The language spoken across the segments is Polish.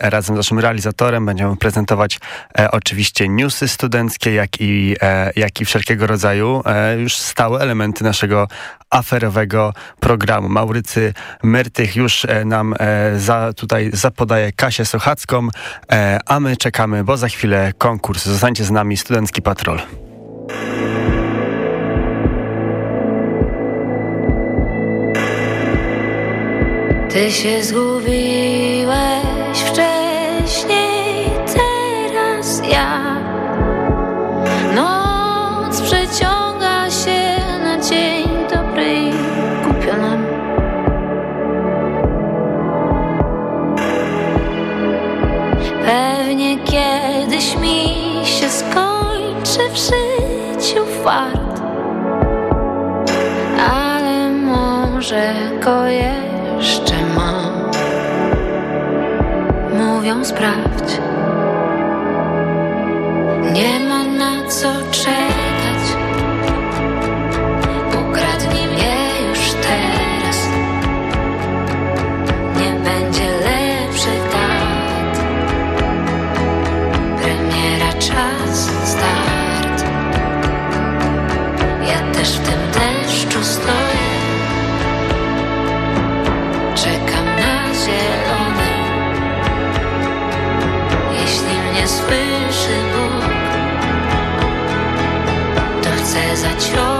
razem z naszym realizatorem będziemy prezentować e, oczywiście newsy studenckie, jak i, e, jak i wszelkiego rodzaju e, już stałe elementy naszego aferowego programu. Maurycy Myrtych już e, nam e, za, tutaj zapodaje Kasię Sochacką, e, a my czekamy, bo za chwilę konkurs. Zostańcie z nami, Studencki Patrol. Ty się zgubiłeś skończy w życiu ale może go jeszcze mam. Mówią sprawdź, nie ma na co czekać. Też w tym deszczu stoję. Czekam na zielone. Jeśli mnie słyszy Bóg, to chcę zaciągnąć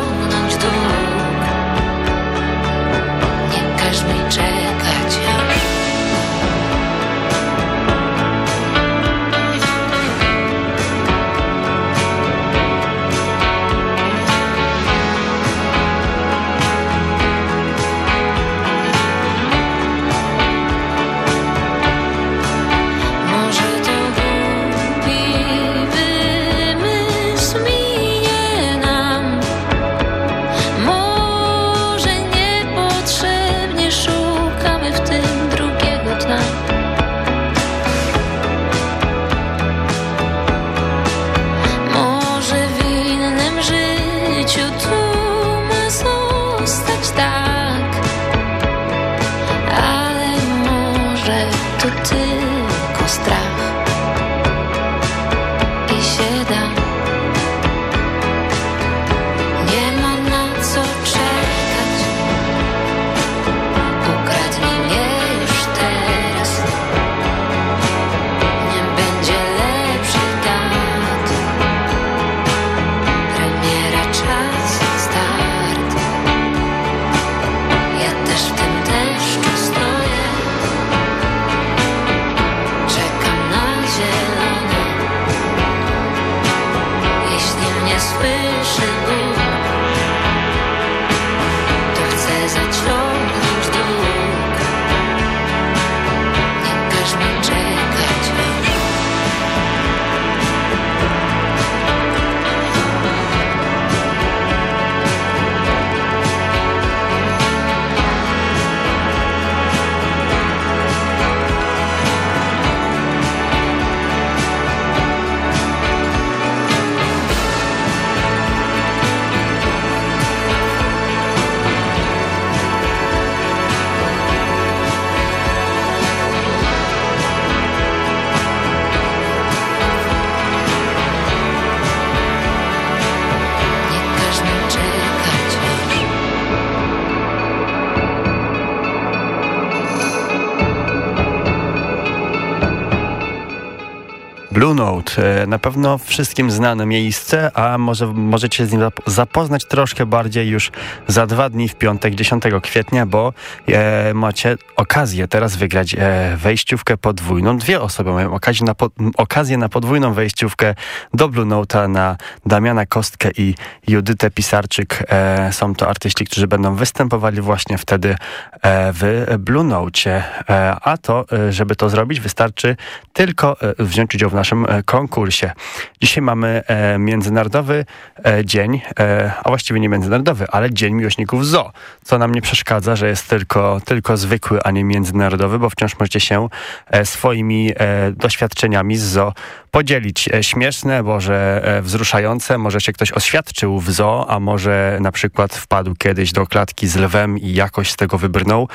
Blue Note, e, na pewno wszystkim znane miejsce, a może możecie z nim zap- zapoznać troszkę bardziej już za dwa dni w piątek, 10 kwietnia, bo e, macie okazję teraz wygrać e, wejściówkę podwójną. Dwie osoby mają okazję na, po, okazję na podwójną wejściówkę do Blue Note'a na Damiana Kostkę i Judytę Pisarczyk. E, są to artyści, którzy będą występowali właśnie wtedy e, w Blue Note. E, a to, żeby to zrobić, wystarczy tylko wziąć udział w naszym e, konkursie. Dzisiaj mamy e, Międzynarodowy e, Dzień, a właściwie nie międzynarodowy, ale Dzień Miłośników Zoo, co nam nie przeszkadza, że jest tylko, tylko zwykły, a nie międzynarodowy, bo wciąż możecie się swoimi doświadczeniami z zoo podzielić. Śmieszne, może wzruszające, może się ktoś oświadczył w zoo, a może na przykład wpadł kiedyś do klatki z lwem i jakoś z tego wybrnął.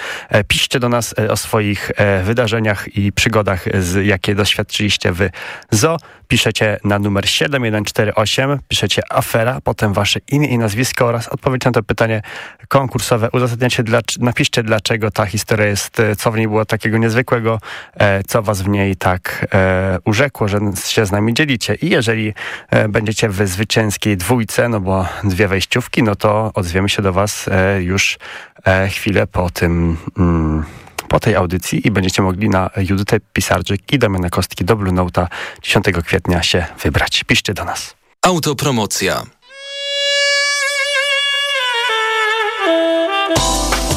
Piszcie do nas o swoich wydarzeniach i przygodach, jakie doświadczyliście w zoo. Piszecie na numer 7148, piszecie afera, potem wasze imię i nazwisko oraz odpowiedź na to pytanie konkursowe. Uzasadniacie, napiszcie dlaczego ta historia jest, e, co w niej było takiego niezwykłego, e, co was w niej tak e, urzekło, że się z nami dzielicie. I jeżeli e, będziecie w zwycięskiej dwójce, no bo dwie wejściówki, no to odzwiemy się do was e, już e, chwilę po tym... Mm, po tej audycji i będziecie mogli na Judytę Pisarczyk i Damiana Kostki do Blue Note'a 10 kwietnia się wybrać. Piszcie do nas. Autopromocja.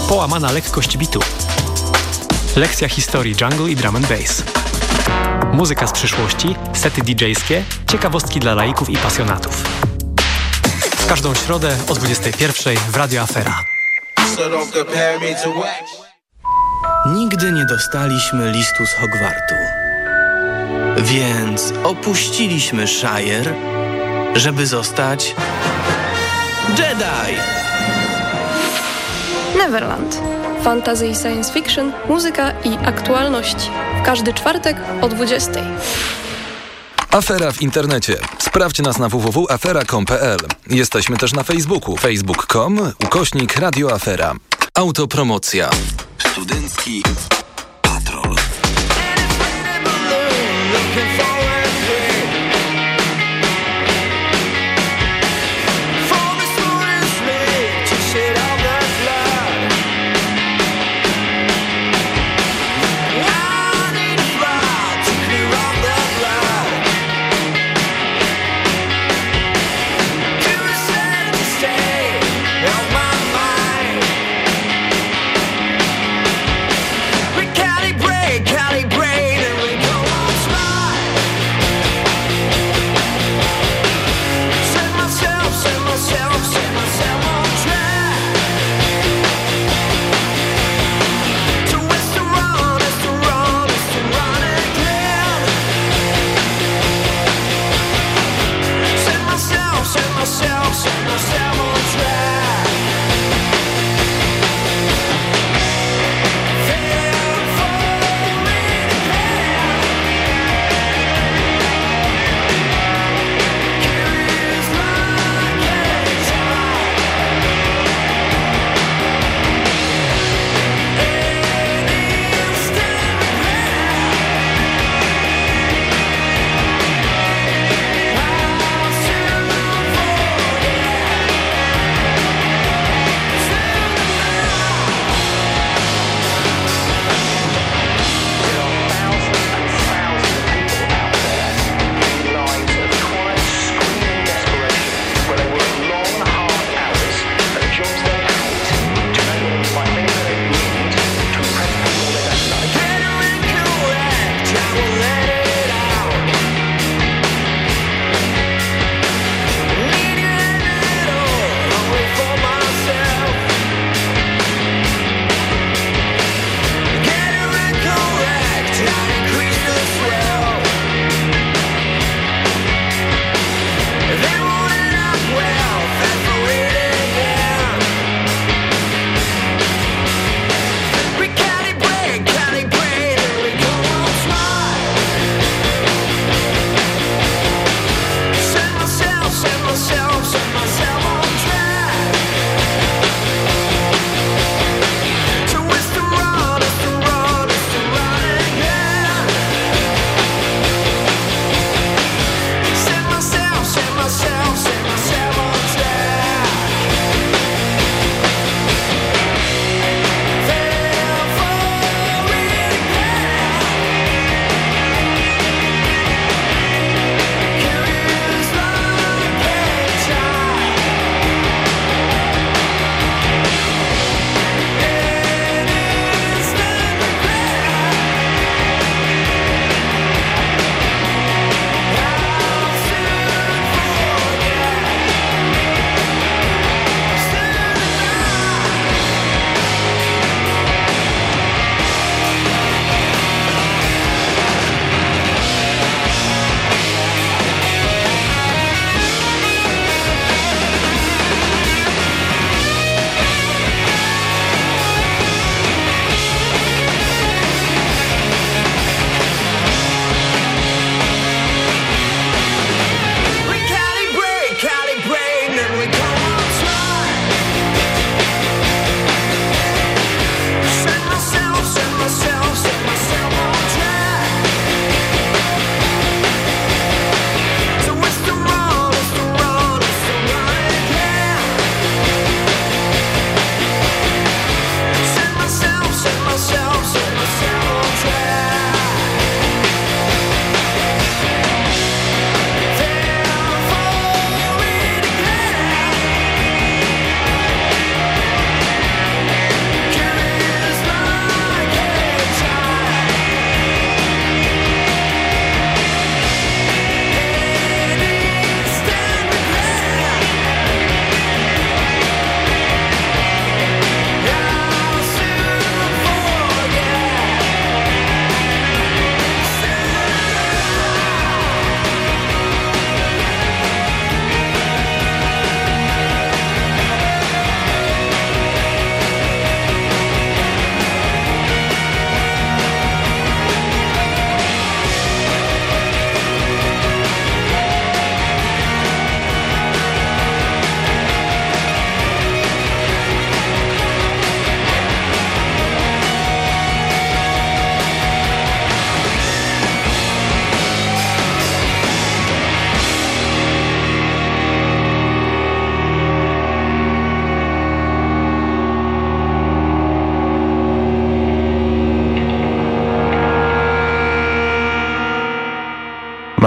Połamana lekkość bitu. Lekcja historii jungle i drum and bass. Muzyka z przyszłości, sety DJ-skie, ciekawostki dla laików i pasjonatów. W każdą środę o 21 w Radio Afera. Nigdy nie dostaliśmy listu z Hogwartu. Więc opuściliśmy Shire, żeby zostać Jedi! Neverland. Fantasy i science fiction, muzyka i aktualności. W każdy czwartek o 20. Afera w internecie. Sprawdź nas na www.afera.com.pl. Jesteśmy też na Facebooku. facebook.com ukośnik radioafera. Autopromocja. Studencki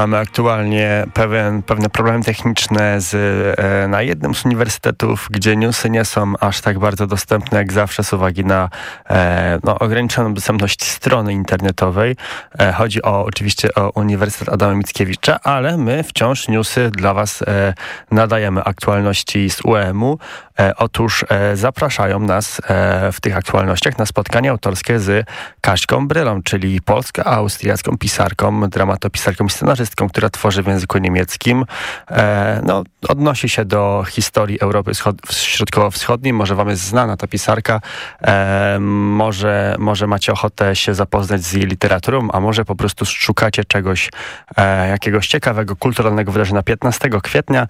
Mamy aktualnie pewien, pewne problemy techniczne z, e, na jednym z uniwersytetów, gdzie newsy nie są aż tak bardzo dostępne jak zawsze z uwagi na e, no, ograniczoną dostępność strony internetowej. E, chodzi o oczywiście o Uniwersytet Adama Mickiewicza, ale my wciąż newsy dla Was e, nadajemy aktualności z UEM-u. E, otóż e, zapraszają nas e, w tych aktualnościach na spotkanie autorskie z Kaśką Brylą, czyli polsko-austriacką pisarką, dramatopisarką i scenarzystką, która tworzy w języku niemieckim. No, odnosi się do historii Europy Środkowo-Wschodniej. Może wam jest znana ta pisarka. Może, może macie ochotę się zapoznać z jej literaturą, a może po prostu szukacie czegoś, jakiegoś ciekawego, kulturalnego wydarzenia 15 kwietnia,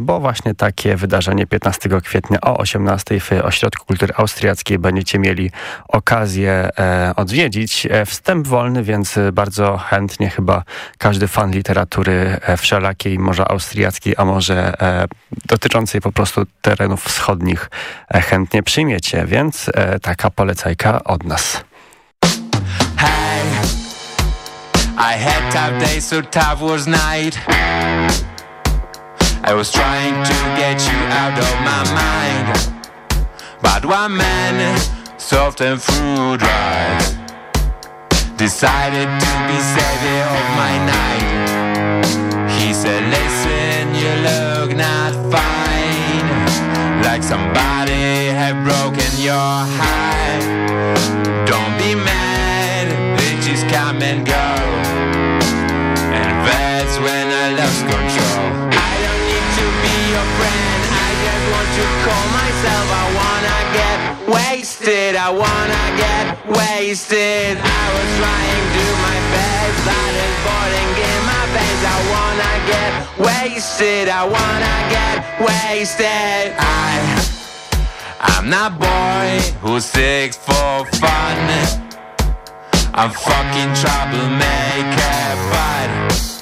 bo właśnie takie wydarzenie 15 kwietnia o 18 w Ośrodku Kultury Austriackiej będziecie mieli okazję e, odwiedzić. E, wstęp wolny, więc bardzo chętnie chyba każdy fan literatury e, wszelakiej, może austriackiej, a może dotyczącej po prostu terenów wschodnich chętnie przyjmiecie, więc taka polecajka od nas. Hey, I had tough days, so tough was night. I was trying to get you out of my mind. But one man, soft and food right Decided to be savior of my night. He said, listen, you look not fine. Like somebody had broken your heart. Don't be mad, just come and go. And that's when I lost control your friend. I just want to call myself. I wanna get wasted. I wanna get wasted. I was trying to do my best That is boiling in my veins I wanna get wasted. I wanna get wasted. I I'm not boy who's sick for fun. I'm fucking troublemaker but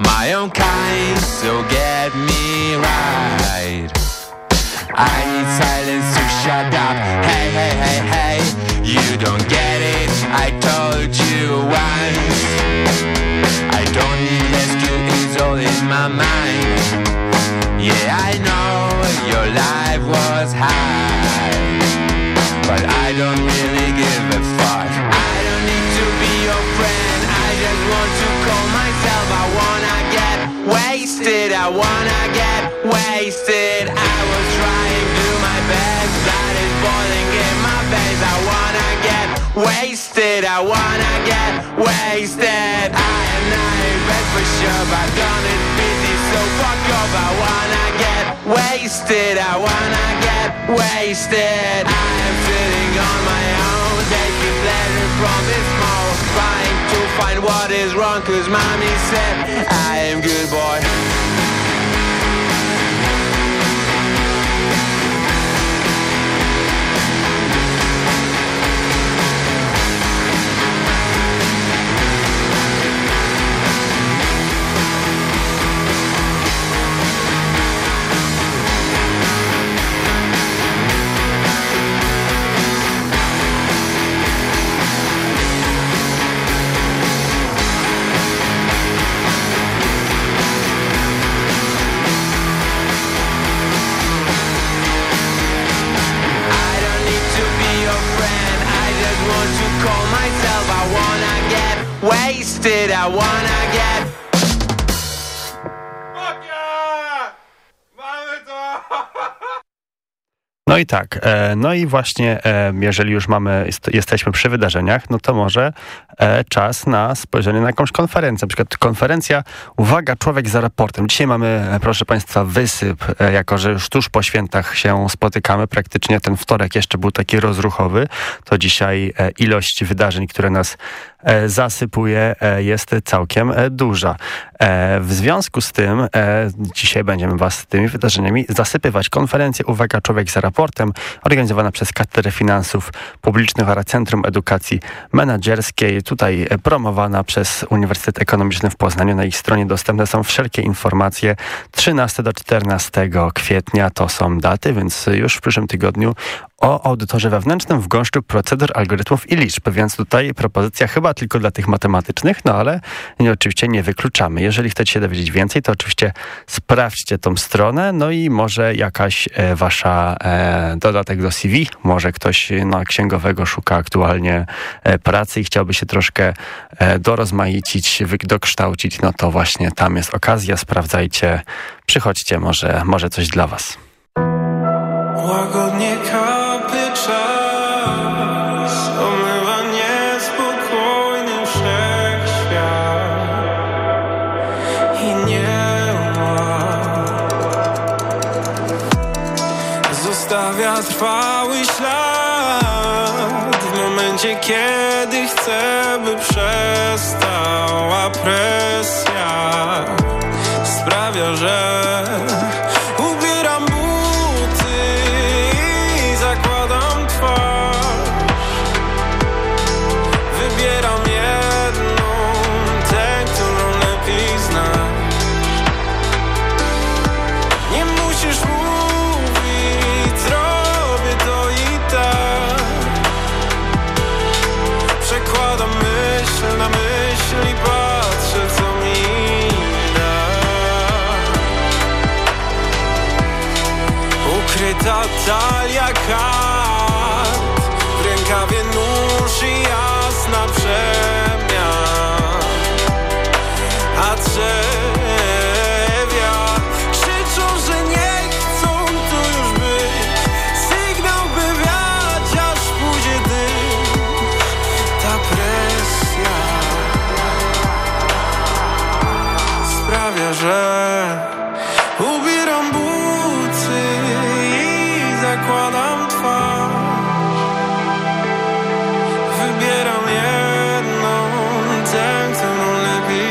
my own kind, so get me right. I need silence to shut up. Hey, hey, hey, hey, you don't get it. I told you once. I don't need rescue, it's all in my mind. Yeah, I know your life was high, but I don't really give a fuck. I don't need to be your friend. I just want to call myself. I wanna get wasted I wanna get wasted. I was trying to do my best That is boiling in my veins. I wanna get wasted I wanna get wasted. I am not in for sure But done it busy so fuck off. I wanna get wasted I wanna get wasted. I am sitting on my own Taking pleasure from this mode Trying to find what is wrong Cause mommy said I am good boy I wanna get. Fuck yeah! Mamy to! No i tak, e, no i właśnie e, jeżeli już mamy, jesteśmy przy wydarzeniach, no to może e, czas na spojrzenie na jakąś konferencję. Na przykład konferencja Uwaga, człowiek za raportem. Dzisiaj mamy, proszę Państwa, wysyp, jako że już tuż po świętach się spotykamy, praktycznie ten wtorek jeszcze był taki rozruchowy, to dzisiaj ilość wydarzeń, które nas zasypuje, e, jest całkiem e, duża. W związku z tym dzisiaj będziemy Was tymi wydarzeniami zasypywać. Konferencję Uwaga Człowiek za raportem organizowana przez Katedrę Finansów Publicznych oraz Centrum Edukacji Menedżerskiej. Tutaj promowana przez Uniwersytet Ekonomiczny w Poznaniu. Na ich stronie dostępne są wszelkie informacje. 13 do 14 kwietnia to są daty, więc już w przyszłym tygodniu o audytorze wewnętrznym w gąszczu procedur, algorytmów i liczb, więc tutaj propozycja chyba tylko dla tych matematycznych, no ale nie, oczywiście nie wykluczamy. Jeżeli chcecie się dowiedzieć więcej, to oczywiście sprawdźcie tą stronę, no i może jakaś e, wasza e, dodatek do CV, może ktoś e, no, księgowego szuka aktualnie e, pracy i chciałby się troszkę e, dorozmaicić, wy, dokształcić, no to właśnie tam jest okazja, sprawdzajcie, przychodźcie, może, może coś dla was. far.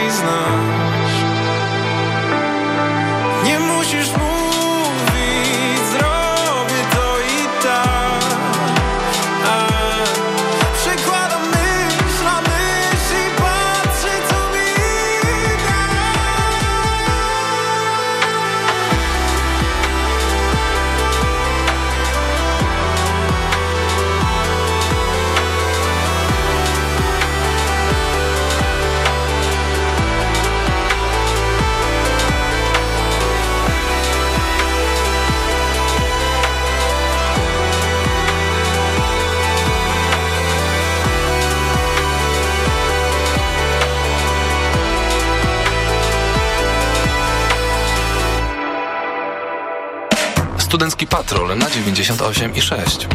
now na 98,6.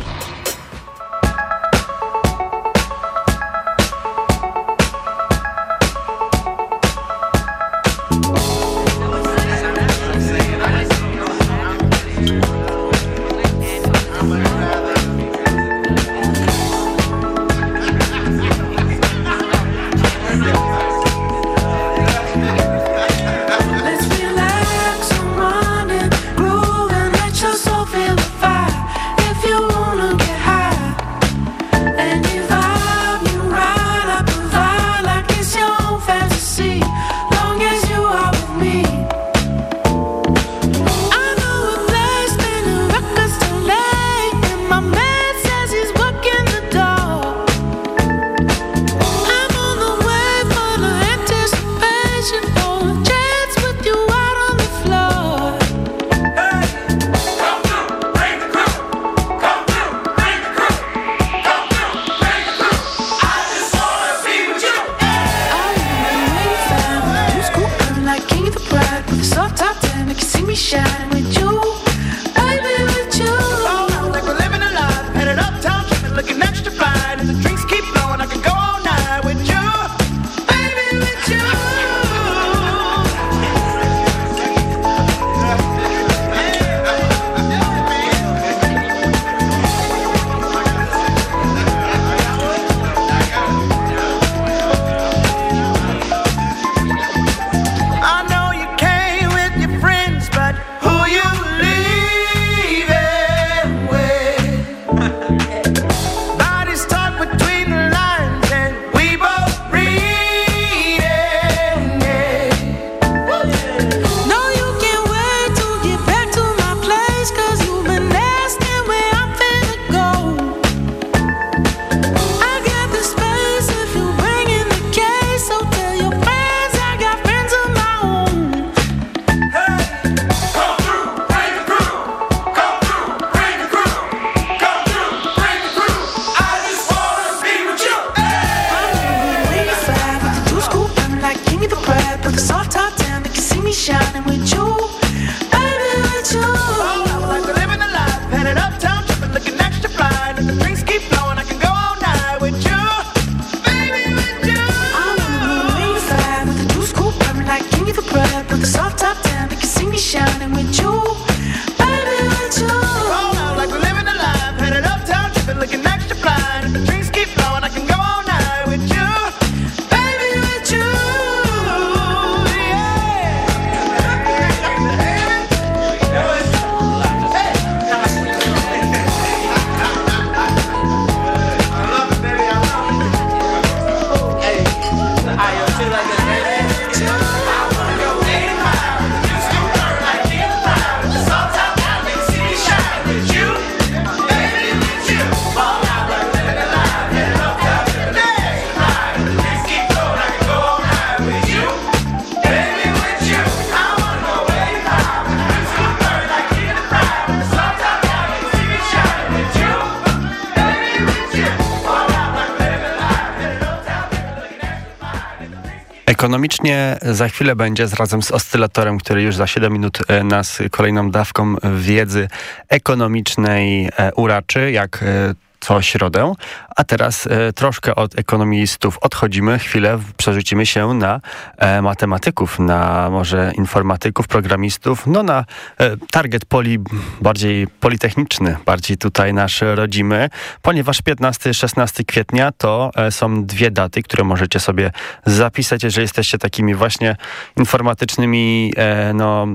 Ekonomicznie za chwilę będzie z- razem z oscylatorem, który już za 7 minut e, nas kolejną dawką wiedzy ekonomicznej e, uraczy, jak e, co środę. A teraz e, troszkę od ekonomistów odchodzimy, chwilę przerzucimy się na e, matematyków, na może informatyków, programistów, no na e, target poli bardziej politechniczny, bardziej tutaj nasz rodzimy, ponieważ 15-16 kwietnia to są dwie daty, które możecie sobie zapisać, jeżeli jesteście takimi właśnie informatycznymi, no...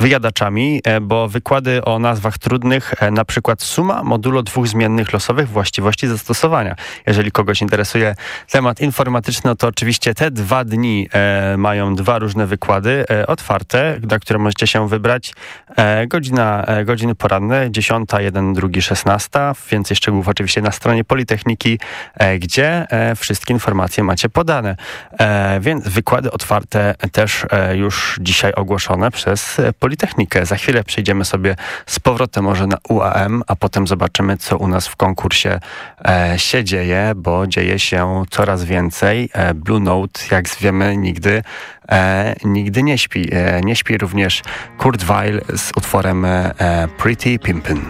Wyjadaczami, e, bo wykłady o nazwach trudnych, e, na przykład suma modulo dwóch zmiennych losowych właściwości zastosowania. Jeżeli kogoś interesuje temat informatyczny, to oczywiście te dwa dni e, mają dwa różne wykłady otwarte, na które możecie się wybrać. Godzina, godziny poranne, 10, 1, 2, 16. Więcej szczegółów oczywiście na stronie Politechniki, gdzie wszystkie informacje macie podane. Więc wykłady otwarte też już dzisiaj ogłoszone przez e, Politechnikę. Za chwilę przejdziemy sobie z powrotem może na UAM, a potem zobaczymy, co u nas w konkursie e, się dzieje, bo dzieje się coraz więcej. E, Blue Note, jak wiemy, nigdy, e, nigdy nie śpi. E, nie śpi również Kurt Weill z utworem e, Pretty Pimpin'.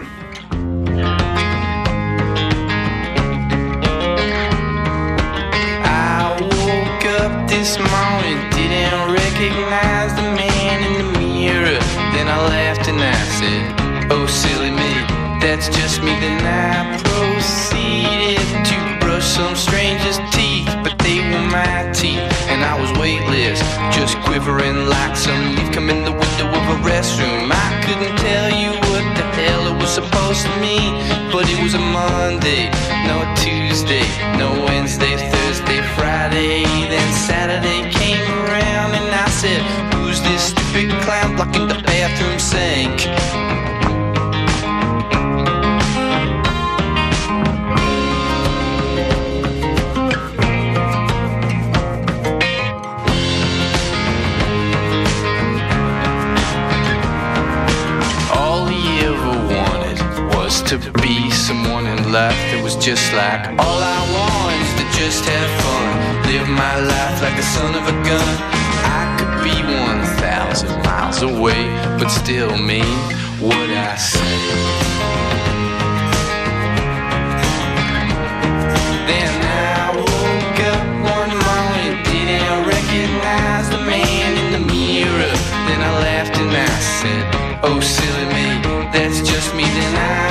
Me. Then I proceeded to brush some stranger's teeth, but they were my teeth, and I was weightless, just quivering like some leaf come in the window of a restroom. I couldn't tell you what the hell it was supposed to mean, but it was a Monday, no Tuesday, no Wednesday, Thursday, Friday, then Saturday came around and I said, Who's this stupid clown blocking the bathroom sink? Life that was just like all I want is to just have fun, live my life like the son of a gun. I could be one thousand miles away, but still mean what I say. Then I woke up one morning, didn't recognize the man in the mirror. Then I laughed and I said, Oh, silly me, that's just me. Then I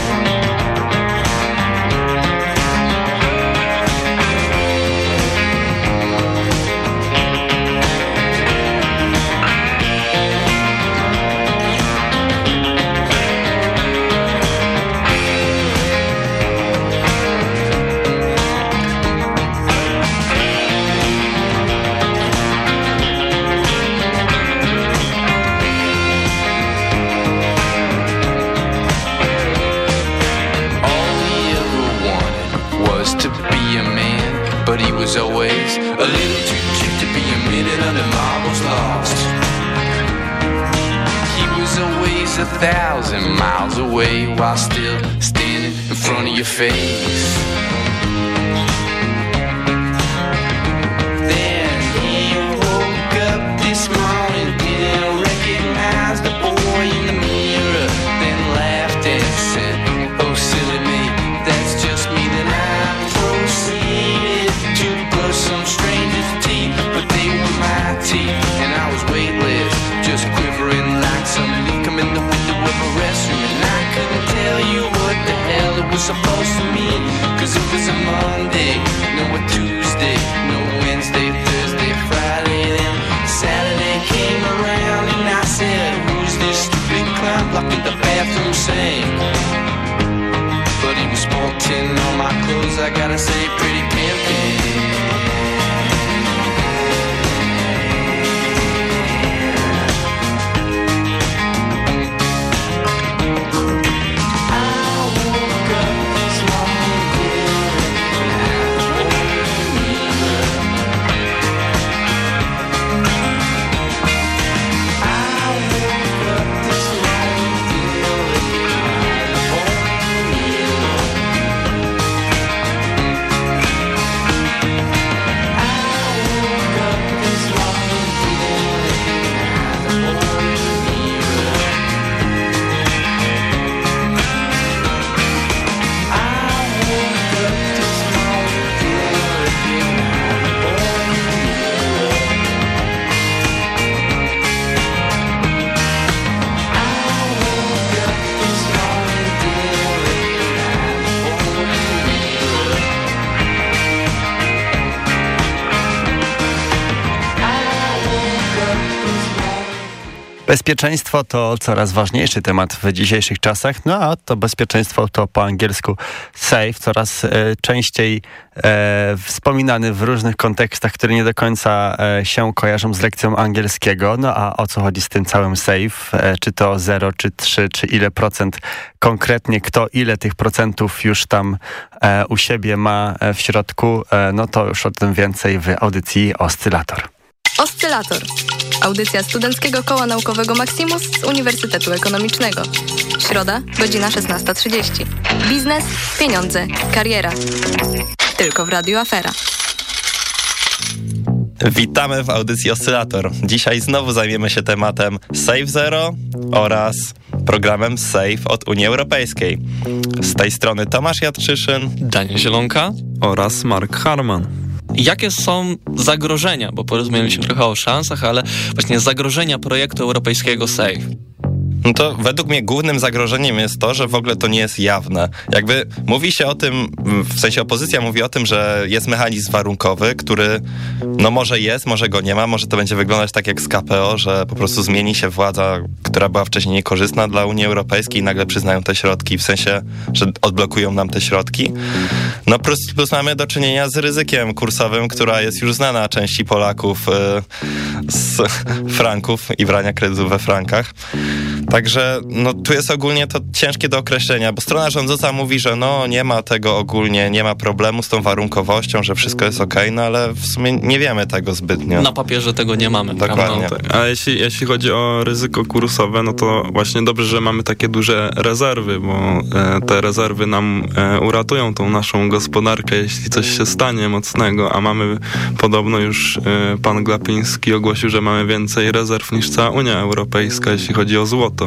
thousand miles away while still standing in front of your face. Was supposed to mean, cause it was a Monday, no a Tuesday, no Wednesday, Thursday, Friday, then Saturday came around, and I said, Who's this stupid clown blocking the bathroom sink? But he was sporting all my clothes, I gotta say, pretty pimpin'. Bezpieczeństwo to coraz ważniejszy temat w dzisiejszych czasach, no a to bezpieczeństwo to po angielsku safe, coraz e, częściej e, wspominany w różnych kontekstach, które nie do końca e, się kojarzą z lekcją angielskiego. No a o co chodzi z tym całym safe? E, czy to 0, czy 3, czy ile procent konkretnie, kto ile tych procentów już tam e, u siebie ma e, w środku, no to już o tym więcej w audycji Oscylator. Oscylator. Audycja Studenckiego Koła Naukowego Maximus z Uniwersytetu Ekonomicznego. Środa, godzina 16.30. Biznes, pieniądze, kariera. Tylko w Radiu Afera. Witamy w audycji Oscylator. Dzisiaj znowu zajmiemy się tematem Save Zero oraz programem Save od Unii Europejskiej. Z tej strony Tomasz Jadczyszyn. Daniel Zielonka. oraz Mark Harman. Jakie są zagrożenia, bo porozumieliśmy trochę o szansach, ale właśnie zagrożenia projektu europejskiego SAFE? No to według mnie głównym zagrożeniem jest to, że w ogóle to nie jest jawne. Jakby mówi się o tym, w sensie opozycja mówi o tym, że jest mechanizm warunkowy, który no może jest, może go nie ma, może to będzie wyglądać tak jak z KPO, że po prostu zmieni się władza, która była wcześniej niekorzystna dla Unii Europejskiej i nagle przyznają te środki, w sensie, że odblokują nam te środki. No plus, plus mamy do czynienia z ryzykiem kursowym, która jest już znana części Polaków y, z franków i brania kredytów we frankach. Także no, tu jest ogólnie to ciężkie do określenia, bo strona rządząca mówi, że no nie ma tego ogólnie, nie ma problemu z tą warunkowością, że wszystko jest okej, no ale w sumie nie wiemy tego zbytnio. Na papierze tego nie mamy, Dokładnie. prawda? A jeśli, jeśli chodzi o ryzyko kursowe, no to właśnie dobrze, że mamy takie duże rezerwy, bo e, te rezerwy nam e, uratują tą naszą gospodarkę, jeśli coś się stanie mocnego, a mamy podobno już e, pan Glapiński ogłosił, że mamy więcej rezerw niż cała Unia Europejska, jeśli chodzi o złoto.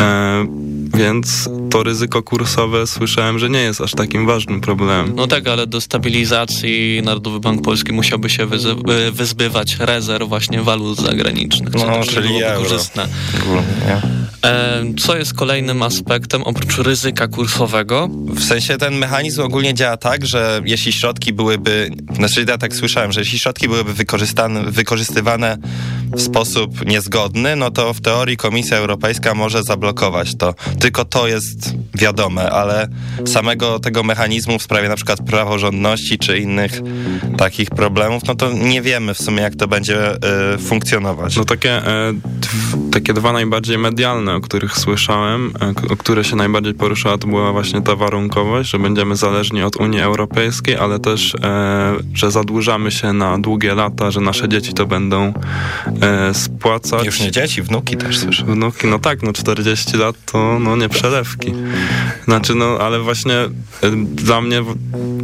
E, więc to ryzyko kursowe słyszałem, że nie jest aż takim ważnym problemem. No tak, ale do stabilizacji Narodowy Bank Polski musiałby się wyzy- y, wyzbywać rezerw właśnie walut zagranicznych, co No, też czyli byłoby euro. korzystne. Ogólnie, nie? E, co jest kolejnym aspektem oprócz ryzyka kursowego? W sensie ten mechanizm ogólnie działa tak, że jeśli środki byłyby, znaczy ja tak słyszałem, że jeśli środki byłyby wykorzystywane w sposób niezgodny, no to w teorii Komisja Europejska może zablokować to. Tylko to jest wiadome, ale samego tego mechanizmu w sprawie na przykład praworządności czy innych takich problemów, no to nie wiemy w sumie, jak to będzie y, funkcjonować. No takie, dw- takie dwa najbardziej medialne, o których słyszałem, e, o które się najbardziej poruszyła, to była właśnie ta warunkowość, że będziemy zależni od Unii Europejskiej, ale też, e, że zadłużamy się na długie lata, że nasze dzieci to będą spłacać. Już nie dzieci, wnuki też słyszę. Wnuki, no tak, no 40 lat to no nie przelewki. Znaczy, no ale właśnie e, dla mnie,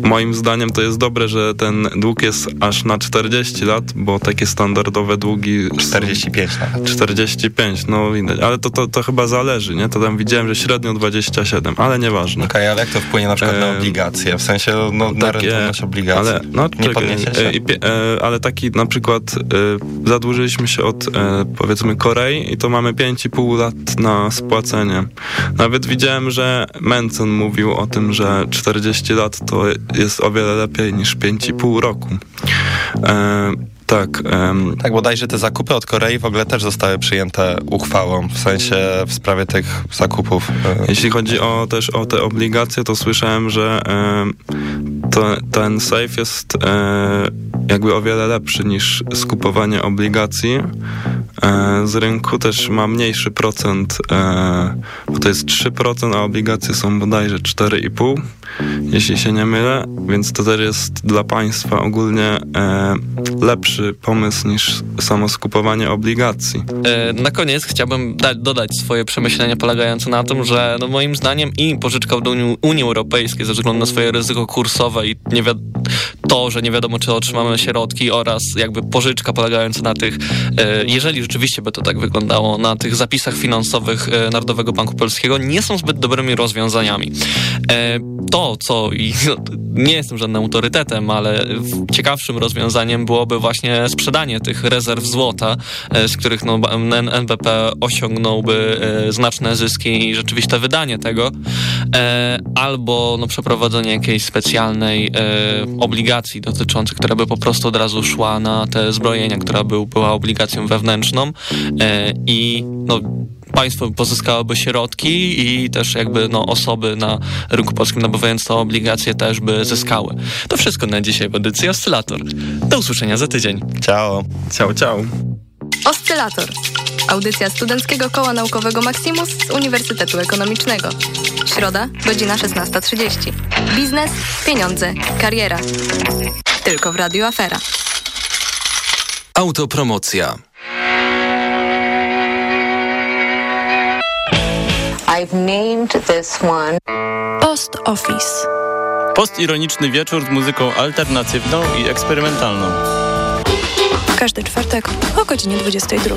moim zdaniem to jest dobre, że ten dług jest aż na 40 lat, bo takie standardowe długi... są- 45 lat. 45, no widać, ale to, to, to chyba zależy, nie? To tam widziałem, że średnio 27, ale nieważne. Okej, ale jak to wpłynie na przykład na Em, obligacje? W sensie no, na Takie, rentowność obligacji. Ale, no, nie czekaj, podniesie się? e, i e, ale taki na przykład e, zadłużyliśmy się od e, powiedzmy Korei i to mamy 5,5 lat na spłacenie. Nawet widziałem, że Mencen mówił o tym, że 40 lat to jest o wiele lepiej niż 5,5 roku. E, tak. em, Tak, bodajże te zakupy od Korei w ogóle też zostały przyjęte uchwałą, w sensie w sprawie tych zakupów. e, Jeśli chodzi o, też o te obligacje, to słyszałem, że to, ten safe jest e, jakby o wiele lepszy niż skupowanie obligacji. E, z rynku też ma mniejszy procent, e, bo to jest 3%, a obligacje są bodajże 4,5%, jeśli się nie mylę, więc to też jest dla państwa ogólnie e, lepszy pomysł niż samo skupowanie obligacji. Na koniec chciałbym da- dodać swoje przemyślenia polegające na tym, że no moim zdaniem i pożyczka do Unii, Unii Europejskiej ze względu na swoje ryzyko kursowe i nie wiad- to, że nie wiadomo czy otrzymamy środki oraz jakby pożyczka polegająca na tych, e, jeżeli rzeczywiście by to tak wyglądało, na tych zapisach finansowych e, Narodowego Banku Polskiego nie są zbyt dobrymi rozwiązaniami. E, To, co i nie jestem żadnym autorytetem, ale ciekawszym rozwiązaniem byłoby właśnie sprzedanie tych rezerw złota, z których no, NBP osiągnąłby znaczne zyski i rzeczywiste wydanie tego, albo no, przeprowadzenie jakiejś specjalnej e, obligacji dotyczącej, która by po prostu od razu szła na te zbrojenia, która był, była obligacją wewnętrzną e, i no, państwo pozyskałoby środki i też jakby no, osoby na rynku polskim nabywając te obligacje też by zyskały. To wszystko na dzisiaj w edycji Oscylator. Do usłyszenia za tydzień. Ciao. Ciao, ciao. Oscylator. Audycja Studenckiego Koła Naukowego Maximus z Uniwersytetu Ekonomicznego. Środa, godzina 16.30. Biznes, pieniądze, kariera. Tylko w Radiu Afera. Autopromocja. I've named this one Post Office. Postironiczny wieczór z muzyką alternatywną i eksperymentalną. Każdy czwartek o godzinie 22.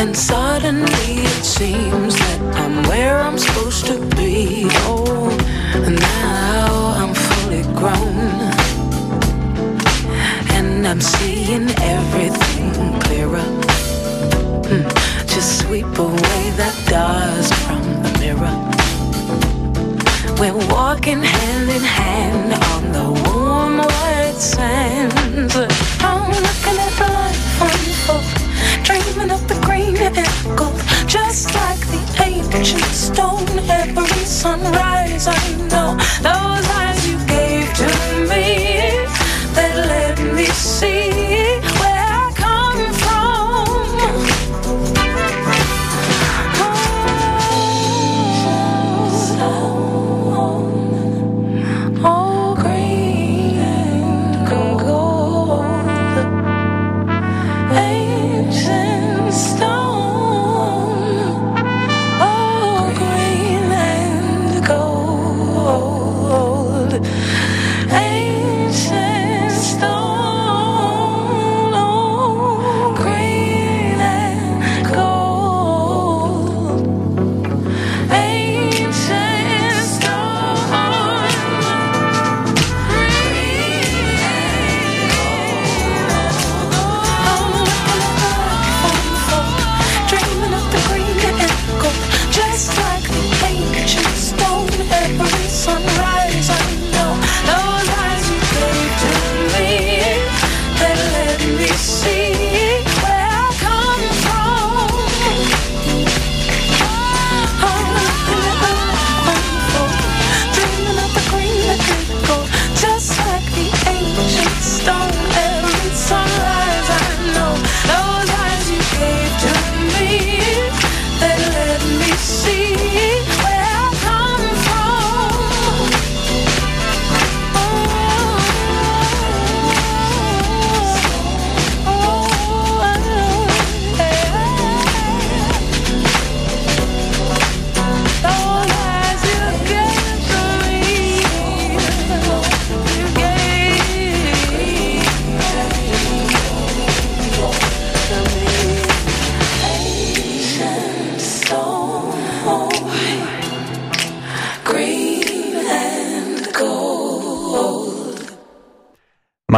And suddenly it seems that I'm where I'm supposed to be. Oh, and now I'm fully grown. And I'm seeing everything clearer. Hmm, Just sweep away that dust from the mirror. We're walking hand in hand on the warm white ancient stone. Every sunrise, I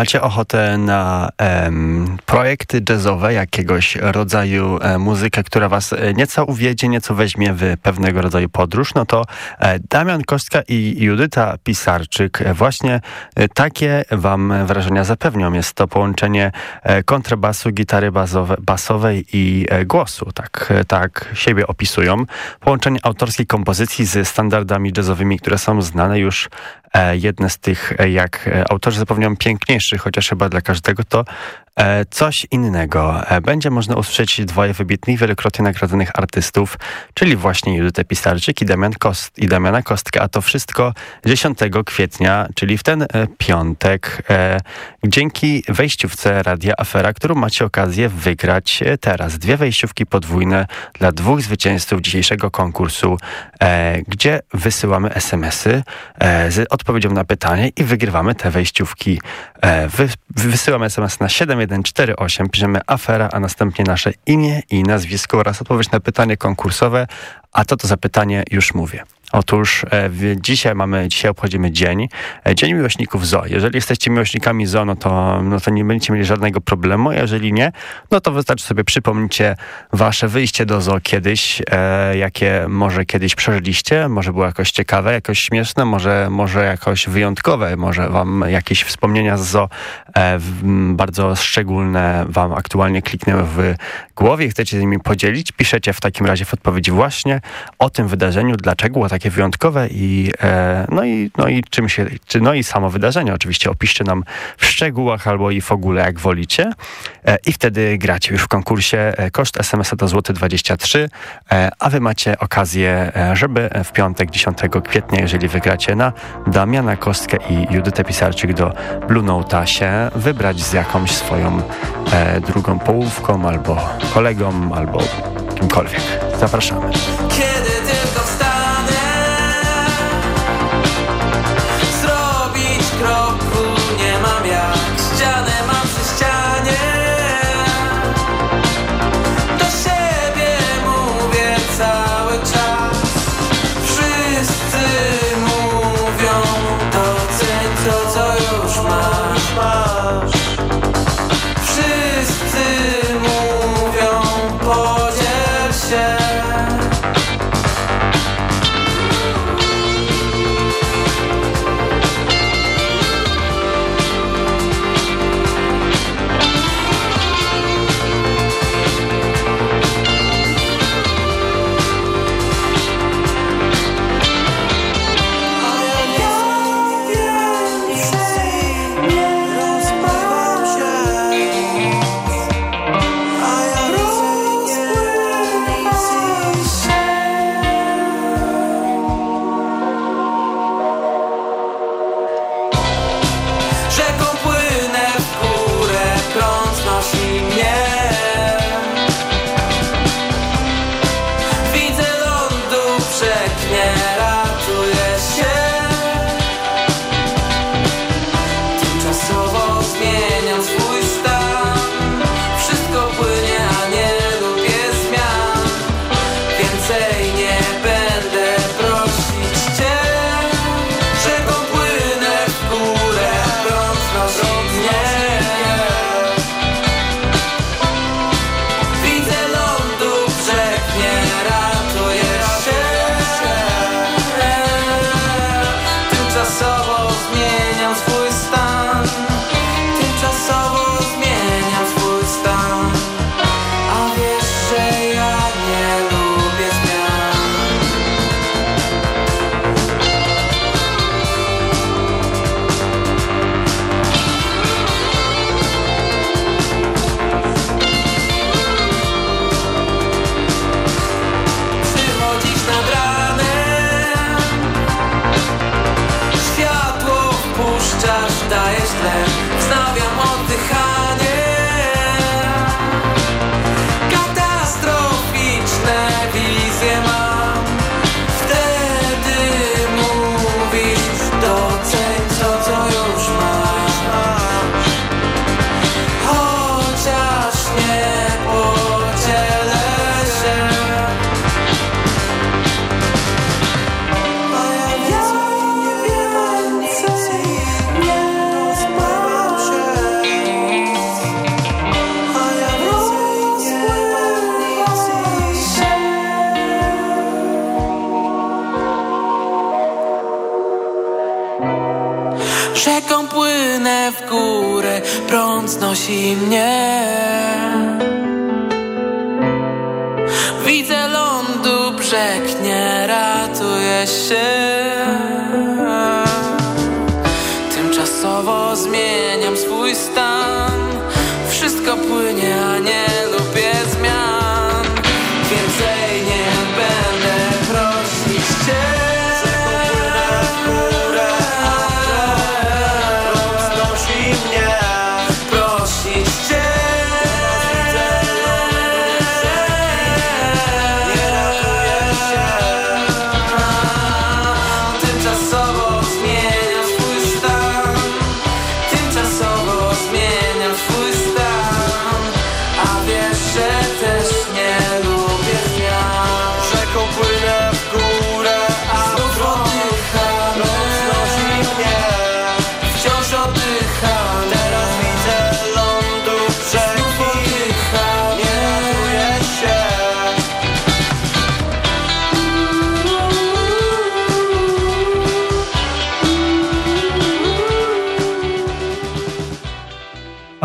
Macie ochotę na projekty jazzowe, jakiegoś rodzaju e, muzykę, która was e, nieco uwiedzie, nieco weźmie w pewnego rodzaju podróż, no to e, Damian Kostka i Judyta Pisarczyk właśnie takie wam wrażenia zapewnią. Jest to połączenie kontrabasu, gitary bazowe, basowej i głosu, tak, tak siebie opisują. Połączenie autorskiej kompozycji z standardami jazzowymi, które są znane już jedne z tych, e, jak e, autorzy zapewniają, piękniejszych, chociaż chyba dla każdego, to e, coś innego. E, Będzie można usłyszeć dwoje wybitnych, wielokrotnie nagradzonych artystów, czyli właśnie Judytę Pisarczyk i, Damian Kost, i Damiana Kostkę, a to wszystko 10 kwietnia, czyli w ten e, piątek, e, dzięki wejściówce Radia Afera, którą macie okazję wygrać e, teraz. Dwie wejściówki podwójne dla dwóch zwycięzców dzisiejszego konkursu, e, gdzie wysyłamy SMS-y e, z odpowiedzią na pytanie i wygrywamy te wejściówki. E, wy, wysyłamy SMS na 7148, piszemy afera, a następnie nasze imię i nazwisko oraz odpowiedź na pytanie konkursowe, a to to zapytanie już mówię. Otóż e, dzisiaj mamy, dzisiaj obchodzimy dzień, e, Dzień Miłośników Zoo. Jeżeli jesteście miłośnikami zoo, no to, no to nie będziecie mieli żadnego problemu. Jeżeli nie, no to wystarczy sobie przypomnicie wasze wyjście do zoo kiedyś, e, jakie może kiedyś przeżyliście, może było jakoś ciekawe, jakoś śmieszne, może, może jakoś wyjątkowe, może wam jakieś wspomnienia z zoo e, bardzo szczególne wam aktualnie kliknęły w głowie i chcecie z nimi podzielić, piszecie w takim razie w odpowiedzi właśnie o tym wydarzeniu, dlaczego było takie wyjątkowe i, e, no, i, no, i czym się, czy, no i samo wydarzenie. Oczywiście opiszcie nam w szczegółach albo i w ogóle jak wolicie. E, i wtedy gracie już w konkursie. E, Koszt SMS-a to złoty 23, e, a wy macie okazję, e, żeby w piątek 10 kwietnia, jeżeli wygracie na Damiana Kostkę i Judytę Pisarczyk do Blue Note'a się wybrać z jakąś swoją e, drugą połówką albo kolegą, albo kimkolwiek. Zapraszamy.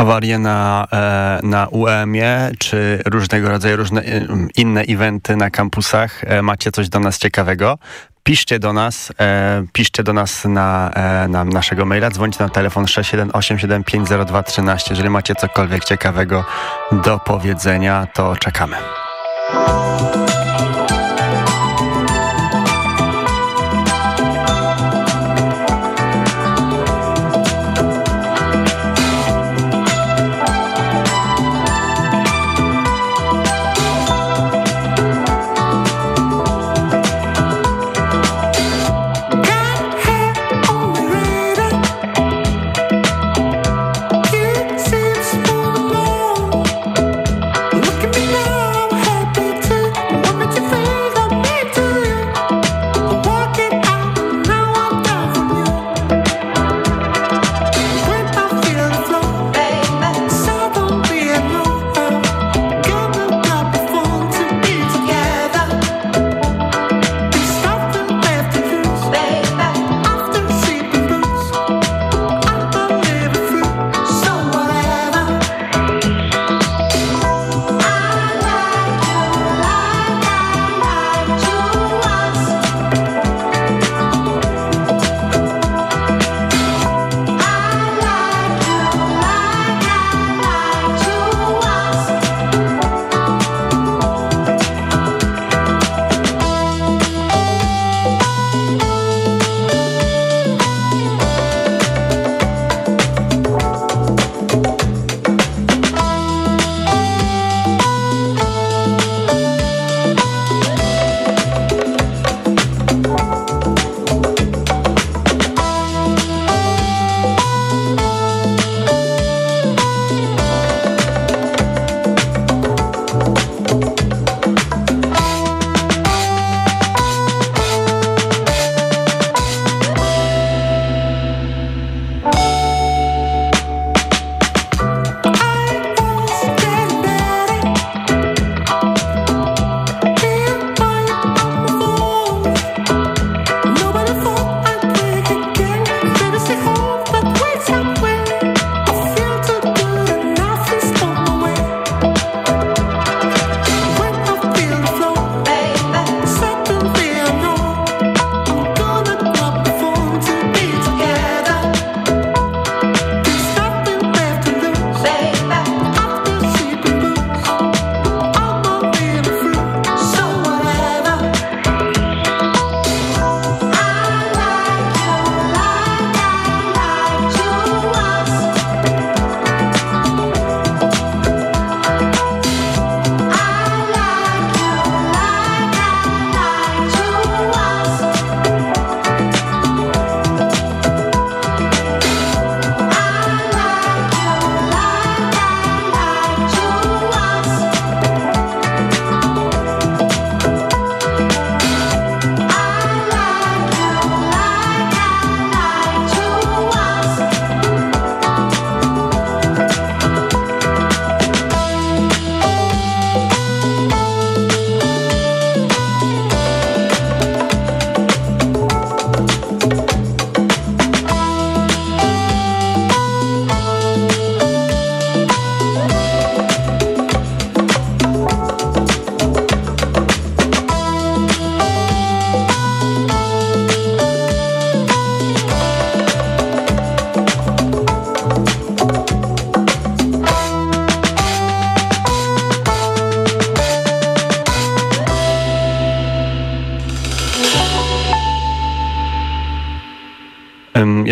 Awarie na, e, na UEM-ie, czy różnego rodzaju różne e, inne eventy na kampusach, e, macie coś do nas ciekawego, piszcie do nas, piszcie do nas na, na naszego maila, dzwońcie na telefon 678750213. Jeżeli macie cokolwiek ciekawego do powiedzenia, to czekamy.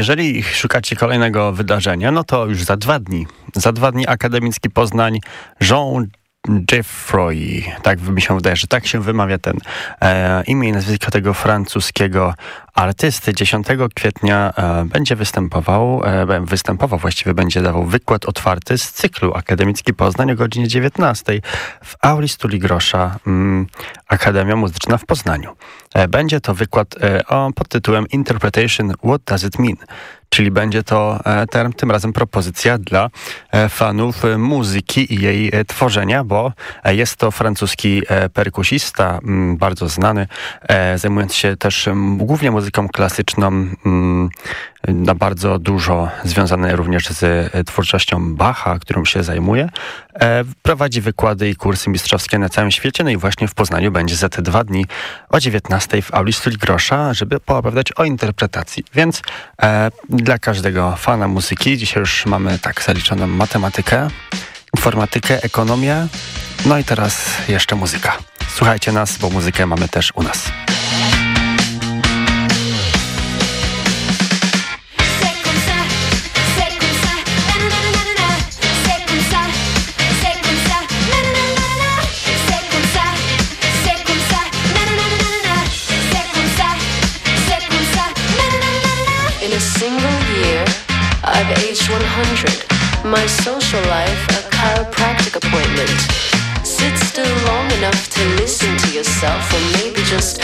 Jeżeli szukacie kolejnego wydarzenia, no to już za dwa dni. Za dwa dni Akademicki Poznań Jean Jeffroy, tak mi się wydaje, że tak się wymawia ten e, imię i nazwisko tego francuskiego artysty. 10 kwietnia e, będzie występował, e, występował, właściwie będzie dawał wykład otwarty z cyklu Akademicki Poznań o godzinie 19 w Auli Stuli Grosza, mm, Akademia Muzyczna w Poznaniu. E, będzie to wykład pod tytułem Interpretation What Does It Mean? Czyli będzie to tym razem propozycja dla fanów muzyki i jej tworzenia, bo jest to francuski perkusista, m, bardzo znany, zajmujący się też głównie muzyką muzyką klasyczną mm, na bardzo dużo związane również z e, twórczością Bacha, którą się zajmuje. E, prowadzi wykłady i kursy mistrzowskie na całym świecie, no i właśnie w Poznaniu będzie za te dwa dni o 19 w auli Stuli Grosza, żeby poopowiadać o interpretacji. Więc e, dla każdego fana muzyki dzisiaj już mamy tak zaliczoną matematykę, informatykę, ekonomię, no i teraz jeszcze muzyka. Słuchajcie nas, bo muzykę mamy też u nas. My social life, a chiropractic appointment. Sit still long enough to listen to yourself, or maybe just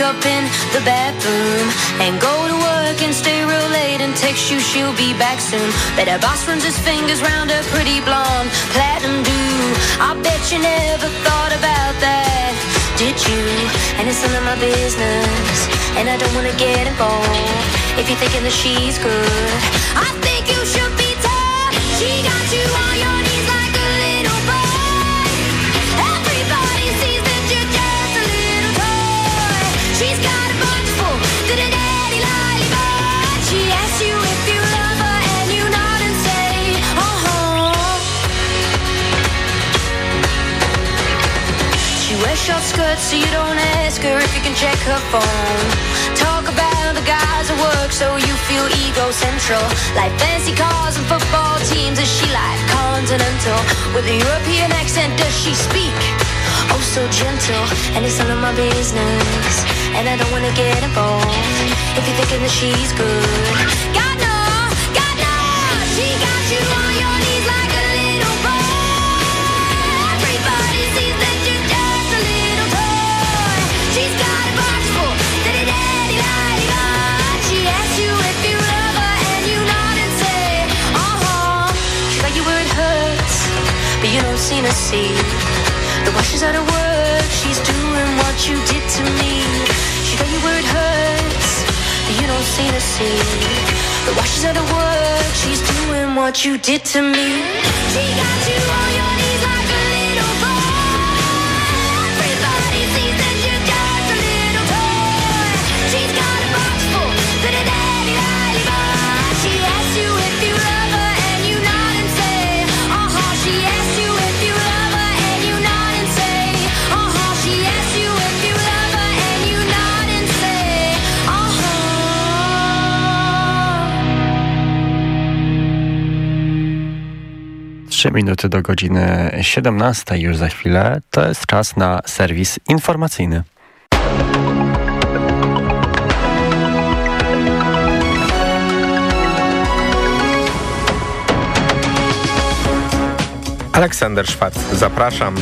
on makeup in the bathroom And go to work and stay real late and text you she'll be back soon. Bet her boss runs his fingers round her pretty blonde platinum do. I bet you never thought about that, did you? And it's none of my business And I don't wanna get involved If you're thinking that she's good. I think you should be tough She got you Skirts, so you don't ask her if you can check her phone. Talk about the guys at work, so you feel ego central. Like fancy cars and football teams, is she like continental? With a European accent, does she speak? Oh, so gentle, and it's none of my business. And I don't wanna get involved if you're thinking that she's good. Seem to see. The while she's out of work, she's doing what you did to me. She got you where it hurts, but you don't seem to see. The while she's out of work, she's doing what you did to me. She got you on your 3 minuty do godziny 17 już za chwilę. To jest czas na serwis informacyjny. Aleksander Szwarc, zapraszam.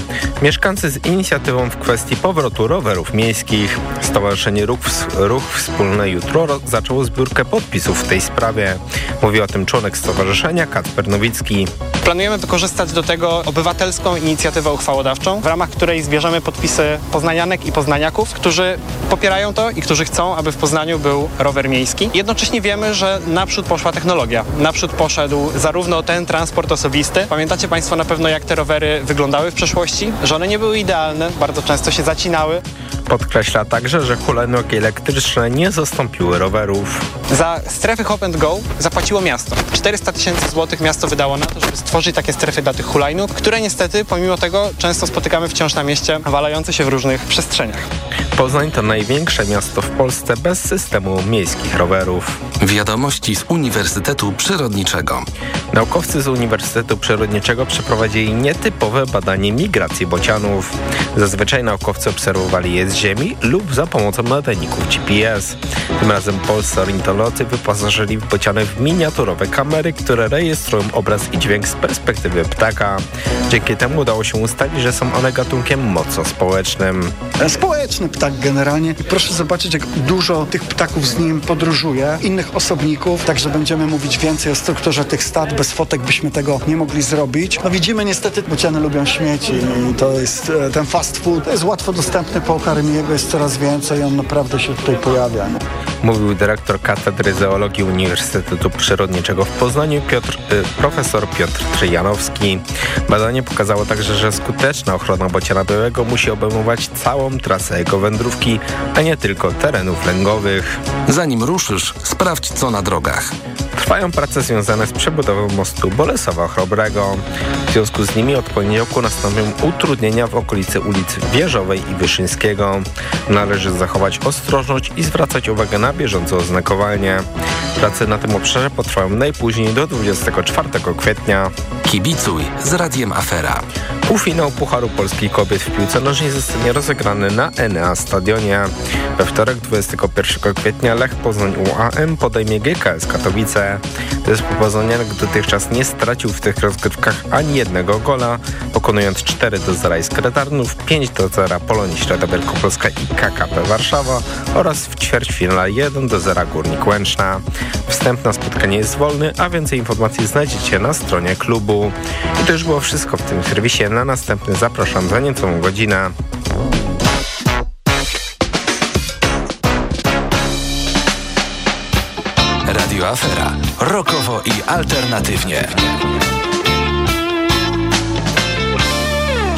Mieszkańcy z inicjatywą w kwestii powrotu rowerów miejskich. Stowarzyszenie Ruch, Ruch Wspólny Jutro ro- zaczęło zbiórkę podpisów w tej sprawie. Mówi o tym członek stowarzyszenia Kacper Nowicki. Planujemy wykorzystać do tego obywatelską inicjatywę uchwałodawczą, w ramach której zbierzemy podpisy poznanianek i poznaniaków, którzy popierają to i którzy chcą, aby w Poznaniu był rower miejski. Jednocześnie wiemy, że naprzód poszła technologia. Naprzód poszedł zarówno ten transport osobisty. Pamiętacie Państwo na pewno, jak te rowery wyglądały w przeszłości? Że one nie były idealne, bardzo często się zacinały. Podkreśla także, że hulajnogi elektryczne nie zastąpiły rowerów. Za strefy Hop and Go zapłaciło miasto. 400 tysięcy złotych miasto wydało na to, żeby stworzyć takie strefy dla tych hulajnóg, które niestety, pomimo tego, często spotykamy wciąż na mieście, walające się w różnych przestrzeniach. Poznań to największe miasto w Polsce bez systemu miejskich rowerów. Wiadomości z Uniwersytetu Przyrodniczego. Naukowcy z Uniwersytetu Przyrodniczego przeprowadzili nietypowe badanie migracji bocianów. Zazwyczaj naukowcy obserwowali je z Ziemi lub za pomocą nadajników GPS. Tym razem polscy ornitolodzy wyposażyli bociany w miniaturowe kamery, które rejestrują obraz i dźwięk z perspektywy ptaka. Dzięki temu udało się ustalić, że są one gatunkiem mocno społecznym. Społeczny ptak generalnie. Proszę zobaczyć, jak dużo tych ptaków z nim podróżuje, innych osobników, także będziemy mówić więcej o strukturze tych stad. Bez fotek byśmy tego nie mogli zrobić. No widzimy niestety, bociany lubią śmieci i to jest e, ten fast food. To jest łatwo dostępny po Okarymie, jego jest coraz więcej, on naprawdę się tutaj pojawia. Mówił dyrektor Katedry Zoologii Uniwersytetu Przyrodniczego w Poznaniu Piotr, y, profesor Piotr Trzyjanowski. Badanie pokazało także, że skuteczna ochrona bociana białego musi obejmować całą trasę jego wędrówki, a nie tylko terenów lęgowych. Zanim ruszysz, sprawdź co na drogach. Trwają prace związane z przebudową mostu Bolesława-Chrobrego. W związku z nimi od poniedziałku nastąpią utrudnienia w okolicy ulic Wieżowej i Wyszyńskiego. Należy zachować ostrożność i zwracać uwagę na bieżące oznakowanie. Prace na tym obszarze potrwają najpóźniej do 24 kwietnia. Kibicuj z Radiem Afera. Półfinał Pucharu Polskich Kobiet w piłce nożnej zostanie rozegrany na Enea Stadionie. We wtorek 21 kwietnia Lech Poznań UAM podejmie GKS Katowice. Zespół poznanianek dotychczas nie stracił w tych rozgrywkach ani jednego gola, pokonując 4 do 0 Skretarnów, 5 do 0 Polonii Środa Wielkopolska i KKP Warszawa oraz w ćwierćfinale 1 do 0 Górnik Łęczna. Wstęp na spotkanie jest wolny, a więcej informacji znajdziecie na stronie klubu. I to już było wszystko w tym serwisie. Na następny zapraszam za niecałą godzinę. Radio Afera. Rokowo i alternatywnie.